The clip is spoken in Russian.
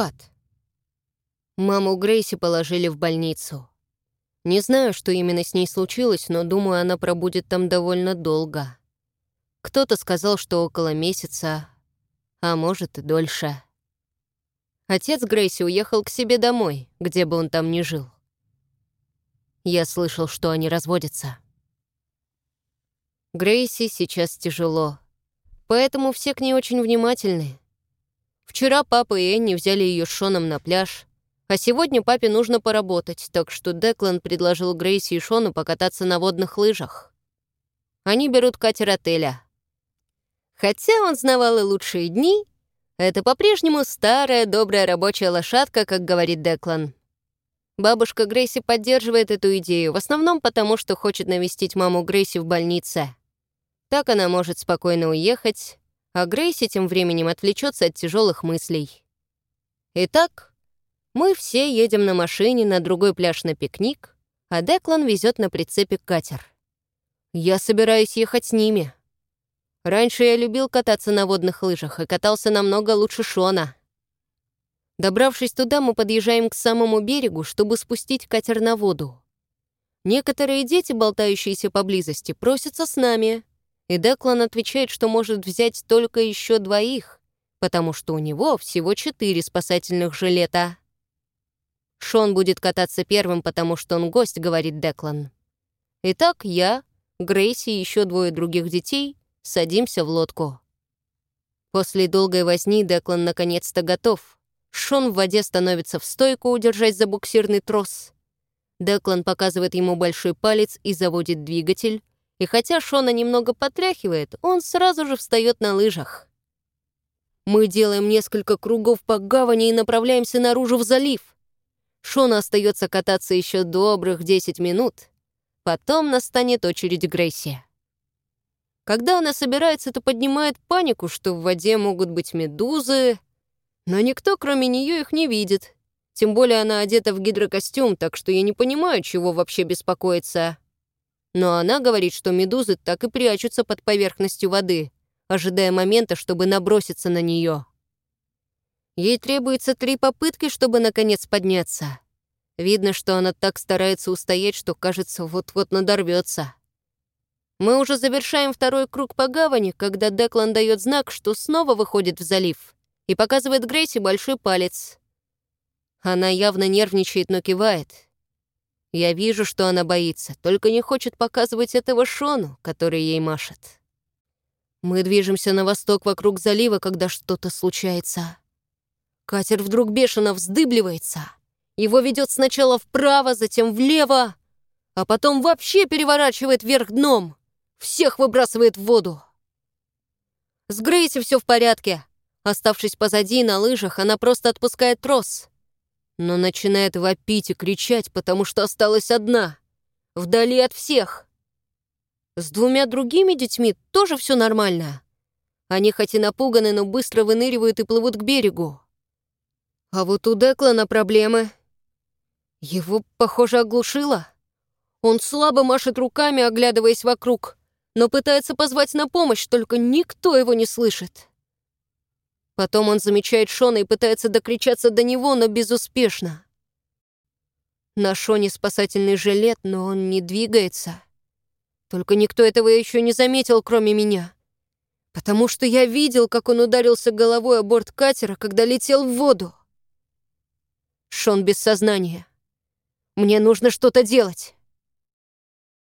водопад. Маму Грейси положили в больницу. Не знаю, что именно с ней случилось, но думаю, она пробудет там довольно долго. Кто-то сказал, что около месяца, а может и дольше. Отец Грейси уехал к себе домой, где бы он там ни жил. Я слышал, что они разводятся. Грейси сейчас тяжело, поэтому все к ней очень внимательны. Вчера папа и Энни взяли ее с Шоном на пляж, а сегодня папе нужно поработать, так что Деклан предложил Грейси и Шону покататься на водных лыжах. Они берут катер отеля. Хотя он знавал и лучшие дни, это по-прежнему старая добрая рабочая лошадка, как говорит Деклан. Бабушка Грейси поддерживает эту идею, в основном потому, что хочет навестить маму Грейси в больнице. Так она может спокойно уехать, а Грейси тем временем отвлечется от тяжелых мыслей. Итак, мы все едем на машине на другой пляж на пикник, а Деклан везет на прицепе катер. Я собираюсь ехать с ними. Раньше я любил кататься на водных лыжах и катался намного лучше Шона. Добравшись туда, мы подъезжаем к самому берегу, чтобы спустить катер на воду. Некоторые дети, болтающиеся поблизости, просятся с нами, и Деклан отвечает, что может взять только еще двоих, потому что у него всего четыре спасательных жилета. Шон будет кататься первым, потому что он гость, говорит Деклан. Итак, я, Грейси и еще двое других детей садимся в лодку. После долгой возни Деклан наконец-то готов. Шон в воде становится в стойку удержать за буксирный трос. Деклан показывает ему большой палец и заводит двигатель, и хотя Шона немного потряхивает, он сразу же встает на лыжах. Мы делаем несколько кругов по гавани и направляемся наружу в залив. Шона остается кататься еще добрых 10 минут. Потом настанет очередь Грейси. Когда она собирается, то поднимает панику, что в воде могут быть медузы, но никто, кроме нее, их не видит. Тем более она одета в гидрокостюм, так что я не понимаю, чего вообще беспокоиться. Но она говорит, что медузы так и прячутся под поверхностью воды, ожидая момента, чтобы наброситься на нее. Ей требуется три попытки, чтобы наконец подняться. Видно, что она так старается устоять, что, кажется, вот-вот надорвется. Мы уже завершаем второй круг по гавани, когда Деклан дает знак, что снова выходит в залив и показывает Грейси большой палец. Она явно нервничает, но кивает — я вижу, что она боится, только не хочет показывать этого Шону, который ей машет. Мы движемся на восток вокруг залива, когда что-то случается. Катер вдруг бешено вздыбливается. Его ведет сначала вправо, затем влево, а потом вообще переворачивает вверх дном. Всех выбрасывает в воду. С Грейси все в порядке. Оставшись позади на лыжах, она просто отпускает трос но начинает вопить и кричать, потому что осталась одна, вдали от всех. С двумя другими детьми тоже все нормально. Они хоть и напуганы, но быстро выныривают и плывут к берегу. А вот у Деклана проблемы. Его, похоже, оглушило. Он слабо машет руками, оглядываясь вокруг, но пытается позвать на помощь, только никто его не слышит. Потом он замечает Шона и пытается докричаться до него, но безуспешно. На Шоне спасательный жилет, но он не двигается. Только никто этого еще не заметил, кроме меня. Потому что я видел, как он ударился головой о борт катера, когда летел в воду. Шон без сознания. Мне нужно что-то делать.